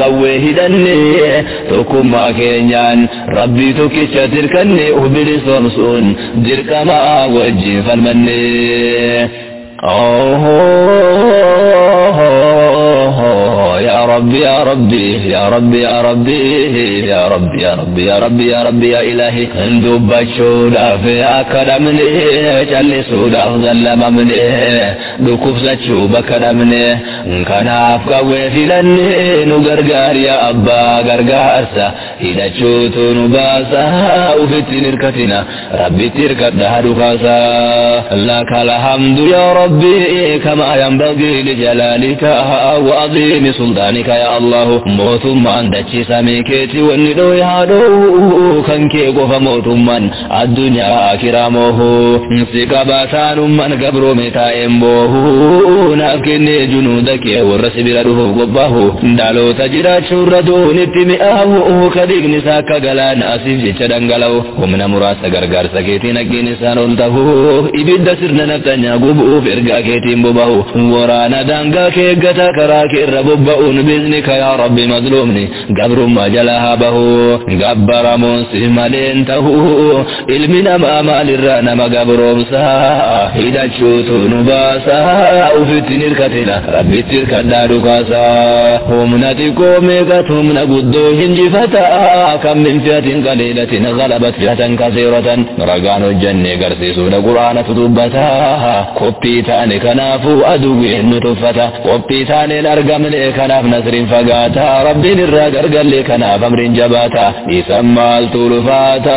qawwee hidhannee tokkummaa keenyaan rabbii tokkicha dirqannee bilisoomsuun dirqamaa wajjin falmannee. يا ربي يا ربي يا ربي يا ربي يا ربي يا ربي يا ربي يا ربي يا إلهي. اندب الشودة في أكرمني جل سودة ظل ممني. دكوف زتشوب كرمني كان أفقا وفلني نقرقار يا أبا قرقار hidhachuutu nu baasaa ufittiin hirkatina rabbitti hirkadha hadu kaasaa لك الحمد يا ربي كما ينبغي لجلالك وعظيم سلطانك يا الله. موتم أن دتشي سميكت والندو يهدو كنك قف موتم الدنيا كرامه. نسيك باسان من قبر متائم امبوه نافكن جنودك والرسب لده قباه دالو تجرى شردو نتمئه digni isaa akka galaana asiif jecha dhangala'u humna muraasa gargaarsa keetiin haqqiin isaan ol tahu ibidda sirna naftanyaa gubuuf ergaa keetiin bobahu waraana daangaa kee eeggataa karaa kee irra bobba'uun biznika yaa rabbi mazluumni gabrummaa jala haa bahu gabbaramuun si maleen tahu ilmi namaa maalirraa nama gabroomsaa hidhachuutu nu baasaa ufitti hirkatila rabbitti hirkadhaa dhukaasaa humna xiqqoo meeqatu humna guddoo hinjifataa كم من فئة قليلة غلبت فئة كثيرة. رقان الجنة قرسيس لقرآن تتبتا قبطي تاني كنافو أدوي إن تفتا قبطي تاني الأرقم لي كناف نسر فقاتا ربي للرقر قل لي كناف أمر جباتا يسمى الطول فاتا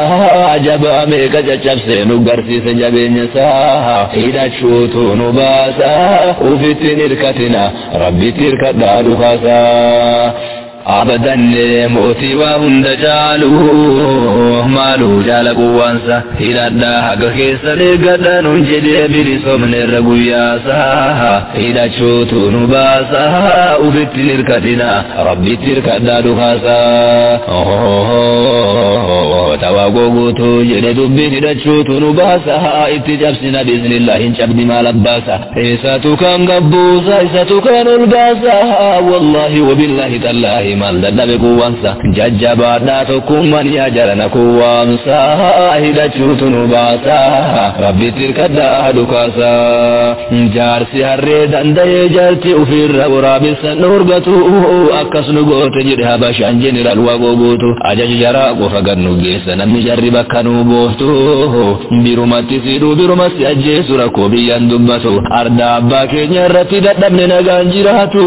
أجب أميك جشبسين قرسيس جبين ساها إلى شوتو نباتا وفتن إركتنا ربي تركت دارو خاسا أبدا موتي وهند جالو مالو جال قوانسا. إلى الدهق كيس لقدا ننجد برسو من الرقوياسا إلى شوتو نباسا وفت نركتنا ربي تلك الدادو خاسا. تواقو قوتو جد دبي ندشوتو نباسا. اتجابسنا بإذن الله انشبد ما لباسا. إيساتو كان قبوسا إيساتو كان الباسا. والله وبالله تالله mal dadhabe kuwwansa jajjabaadhaa tokkummaan yaa jarana kuwwaamsa hidhachuutu nu baasa rabbitti hirkadhaa dhukaasa jaarsi harree danda'ee jaarti ofirra waraabessa dhorgatu akkas nu goote jedhe habashaan jeneraal waaqoo guutu ajaji jaraa qofa gad nu geessa namni jarri bakka nu booftu birumatti sidhuu birumatti ajjeesu rakkoo biyyaan dubbatu arda abbaa keenya irratti dadhabne nagaan jiraatu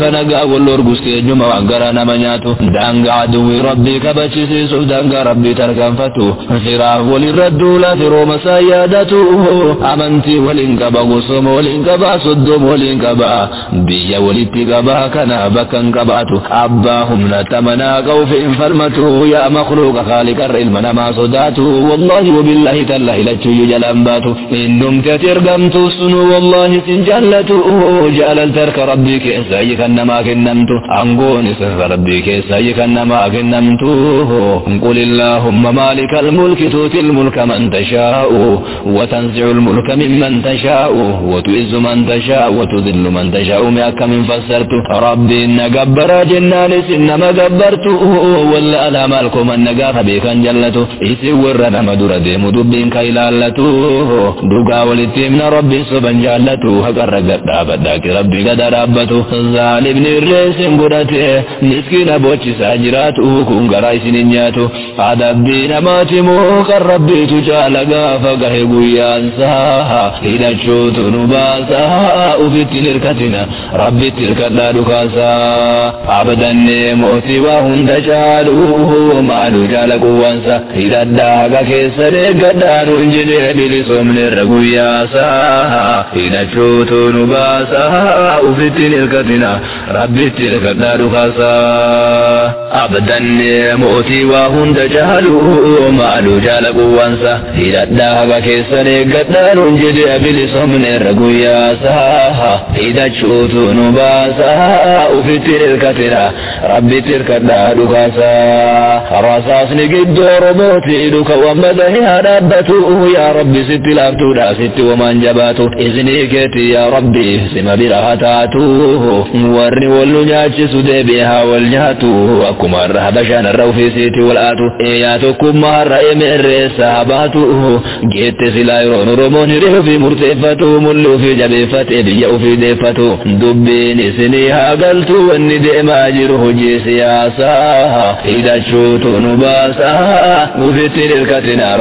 kanagaa wallorgustee juma waan غرا نمنياتو دانغا دو ربي كبشي سي سو دانغا ربي تركنفتو ولي ردو لا في روما امنتي ولين كبا غوسوم ولين كبا صدوم ولين كبا بيا ولي بيغبا كنا بكن كباتو اباهم لا تمنا قوف ان فرمتو يا مخلوق خالق الرئيس منا ما صداتو والله وبالله تلا إلى تشي جلامباتو ان دمت ترغمتو سنو والله سنجلتو جعل الترك ربي كي انما كنمتو انغوني ربي كيس يكن ما كنمتو قل اللهم مالك الملك تؤتي الملك من تشاء وتنزع الملك ممن تشاء وتعز من تشاء وتذل من تشاء. مياك من فسرت؟ ربي إن قبر جنان سنما قبرت. ولا ألا مالكم أن قاف بك جلته إسي ورنا مدر ديم دبين كيلالته دقا ولتمن ربي سبن جالته هكر قد ربي قد ربته ظالم الرئيس قدته نسكينا بوچس أجرات أوكم غرايس نياتو عذاب دين ماتمو قربي تجالا غافا قه قيان ساها إلى شوت نباسا أفت لركتنا ربي تلك دارك سا عبدا نموتي وهم تجالوه ما نجالا قوانسا إذا داقا كيسر قدان انجلي بلسوم لرقياسا إلى شوت نباسا أفت لركتنا ربي تلك دارك سا أبدا مؤتي وهند جهله ما لجال وانسا. إلى الدهب كيسني قدان جد بلس من الرقياسا إذا تشوت نباسا. وفي تلك ترى ربي تلك الدهدكاسا رصاص نجد ربوتي لك ومدهي ربته يا ربي ست لابتو لا ست ومن جباتو. إذني كتي يا ربي سما سم برهتاته ورن والنجاج سدي بها. والجهة أكما الرهبشان الروفي سيتي والآتو. إياتكم مهر إمئ الرئيس هباتو جيت سلا يرون رمون في مرتفتو ملو في جبيفت إبيأ في ديفتو دبيني سنيها قلتو أني ديما جره جي سياسا. إذا شوتو نباسا. وفي تلك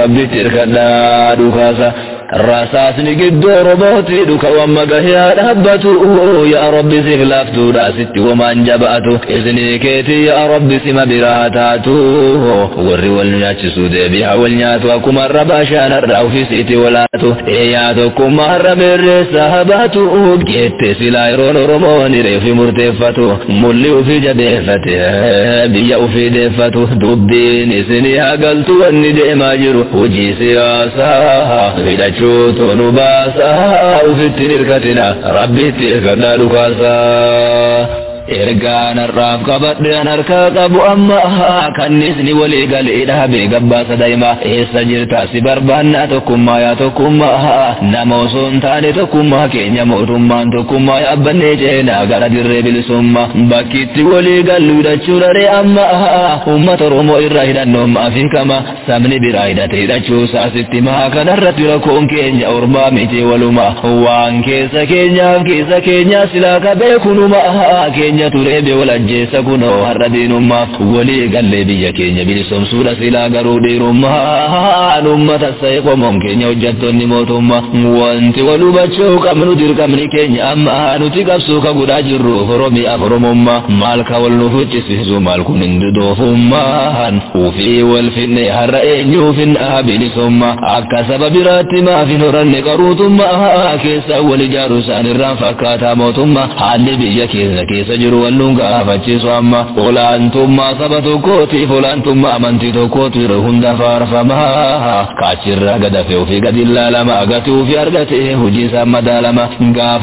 ربي تلك لا دخاسا rasaasni gidduu oromootii dhuka wamma gahiyaa dhaabbatu yaa rabbi siif laaftuudha sitti womaan jabaatu isinii keetii yaa rabbi sima biraa taatu warri wal nyaachisuu deebi'a wal nyaatu akkuma har'a baashaan har'a ofiisiiti walaatu yaa tokkummaa har'a meerreessa habaatu geette silaa yeroon oromoon hireefi murteeffatu mulli ofii jabeeffate biyya ofii deeffatu dubbiin isinii hagaltu wanni deemaa jiru hojii siyaasaa hidhachu جوت نباسا أو في تنيركتنا ربي تيركنا دوكاسا ergaan har'aaf qabadheen harkaa qabu amma kannisni walii galee dhaabee gabbaasa daa'ima eessa jirta si barbaannaa tokkummaa yaa tokkummaa nama osoo hin taane tokkummaa keenya mootummaan tokkummaa yaabbannee ceenaa gara dirree bilisummaa bakkitti walii gallu hidhachuu dharee amma uummata oromoo irraa hidhannoo maafiin kama sabni biraa hidhatee hidhachuu saasitti maa kanarratti rakkoon keenya ormaa miti waluma waan keessa keenyaaf keessa keenyaa silaa qabee kunuma keenya keenya turee be wal ajjeessa kunoo har'a diinummaaf walii gallee biyya keenya bilisomsuudha silaa garuu dhiirummaan uummata sa'e qomoon keenya hojjettoonni mootummaa wanti wal hubachuu qabnu dirqamni keenya amma nuti qabsuu ka godhaa jirru oromiyaaf oromummaa maal ka wal nuuf huccisiisu maal kun hin dudoofummaan ufii wal finne har'a eenyuuf hin bilisummaa akka saba biraatti maaf hin horanne qaruutummaa keessa wal ijaaru isaan irraan fakkaataa mootummaa haalli biyya keessa keessa jiru جرو انون غا فچي اما قول أنتم ما سبتو كوتي فول أنتم ما امنتي تو كوتي رو هند فما كاچر غد في في غد لا لا ما في ارغتي هجي سما دالما غا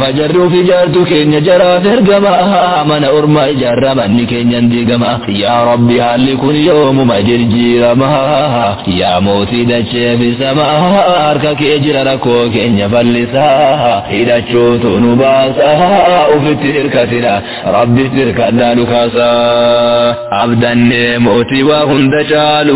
في جرتو كين جرا درغما من اورما جرا بني كين يندي يا ربي هلكون يوم ما جرجي رما يا موتي دچي في سما اركك اجرا ركو كين يفلسا اذا تشوتو نوبا سا وفتير كثيره hirkadhaa dhukaasaa abdannee mootii waa hunda caalu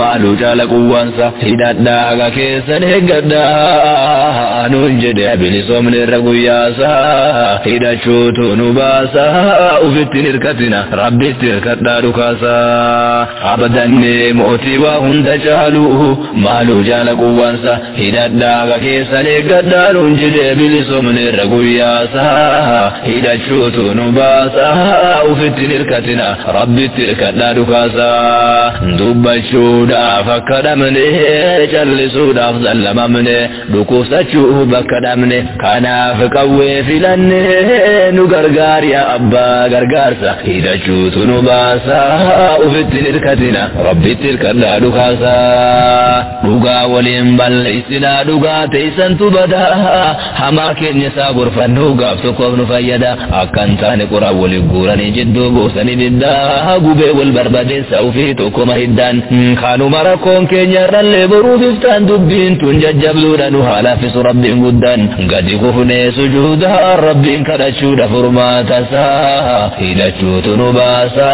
maalu caala quwwaansa hidhadhaa haga keessan eeggadhaa nuun jedhe bilisoomne irra guyyaasaa hidhachuutu nu baasaa ufitti hirkatina rabbitti hirkadhaa dhukaasaa abdannee mootii waa hunda caalu maalu caala quwwaansa hidhadhaa haga keessan eeggadhaa nuun jedhe bilisoomne irra guyyaasaa hidhachuutu nu baasaa ufitti hirkatina rabbitti hirkadhaa dhukaasaa dubbachuudhaaf akka dhabne callisuudhaaf sallamamne dhukkubsachuu bakka dhabne kanaaf qawwee filanne nu gargaariya abbaa gargaarsa hidhachuutu nu baasaa ufitti hirkatina rabbitti hirkadhaa dhukaasaa dhugaa waliin balleessinaa dhugaa teessantu badaa hamaa keenya isaa gorfannuu gaaf tokkoof nu fayyada akkan taane qoraan أول قران جد بوسن بدا هقوب والبرباد سوفي توكما هدا. خانو مراكم كينيا رالي بروف افتان دبين. تنججب لورانو حالا في سرب قدا. قد يكفن سجودا. رب كدشود فرماتا سا. إلى شوت نباسا.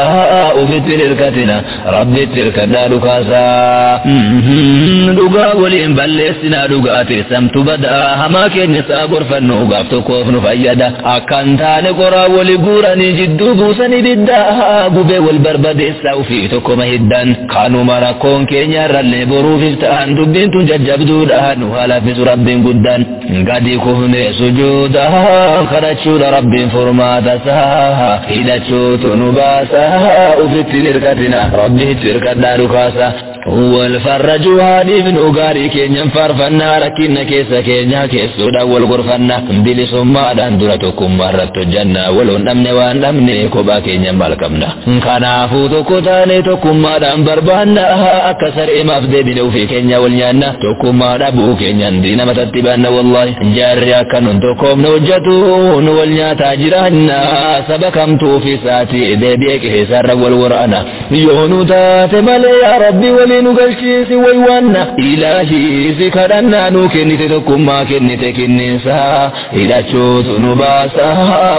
وفي تلك تنا. رب تلك دار كاسا. دوغا ولين بلسنا دوغا تسم تبدا. هما كينيا سابر فنوغا توكوف نفايدا أكانتا نقرا ولي guuranii jidduu buusanii diddaa gubee wal barbadeessaa ufii tokkoma hiddaan kaanuma rakkoon keenya irrallee boruuf iftaan dubbiin tun jajjabduudha nu haalaffisu rabbiin guddaan gadi kufne sujuuda kadhachuudha rabbiin furmaatasaa hidhachuutu nu baasaa ufitti hirkatina rabbiitti hirkadhaa dhukaasa والفرج هادي من أغاري كينيا فارفنا ركينا كيسا كينيا كيسودا والغرفنا بلي سما دان دولتكم مرت الجنة ولو نمن وان نمن كوبا كينيا مالكمنا كان فوتو كتاني تكم ما دان بربانا أكسر إماف دي بلو في كينيا والنيانا تكم ما دابو كينيا دينا متتبانا والله جاري أكنون تكم نوجتون والنيا تاجرانا سبكمتو في ساتي دي بيك حسار والورانا يونو تاتي مالي يا ربي وال samii nu galchiisi waywaanna ilaahii si kadhannaa nu kennite tokkummaa kennite kenniinsaa hidhachuutu nu baasa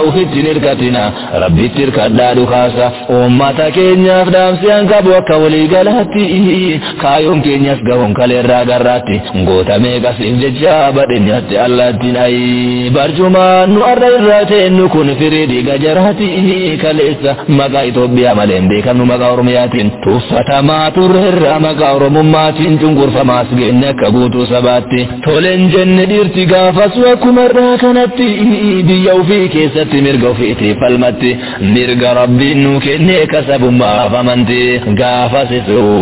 ufittiin hirkatina rabbitti hirkadhaa dhukaasa uummata keenyaaf dhaamsiyaan qabu akka walii galaatti kaayoon keenyas gahuun kaleerraa garraatti gootamee qasiif jecha badhenyatti allaattiin ayi barjumaan nu arra irraa teennu kun firii dhiiga jaraati kaleessa maqaa Itoophiyaa malee hin beekamnu maqaa Oromiyaatiin tuffatamaa turre irraa maqaa Oromummaatiin cunqurfamaas geenne akka guutuu sabaatti toleen jenne dhiirti gaafas akkuma irraa kanatti biyya ofii keessatti mirga ofiitii falmatti mirga rabbiin nu kennee kasabummaaf amanti gaafas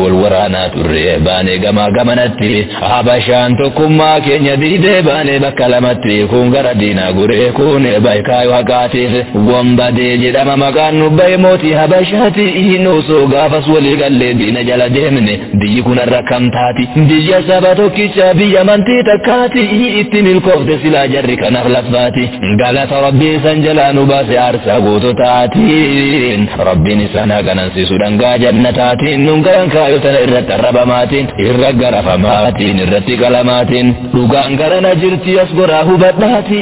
wal waraanaa turre baanee gamaa gamanatti habashaan tokkummaa keenya diidee baanee bakka lamatti kun gara diinaa guree kun baykaayu haqaatiif wombadee jedhama maqaan nu bahe mootii habashaati nuusoo gaafas walii gallee diina jala deemne biyyi kun irra kam taati biyya saba tokkicha biyya amantii takkaati itti milkoofte silaa jarri kanaaf laffaati galata rabbii san jalaa nu baase aarsaa guutotaatiin rabbiin isaan haganansiisu dhangaa jannataatiin nun garan kaayotana irratti arrabamaatiin irra garafamaatiin irratti qalamaatiin dhugaan garana jirti as goraa hubadhaati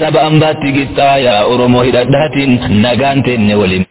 saba ambaatti gixxaayaa oromoo hidhadhaatiin nagaan teenne waliin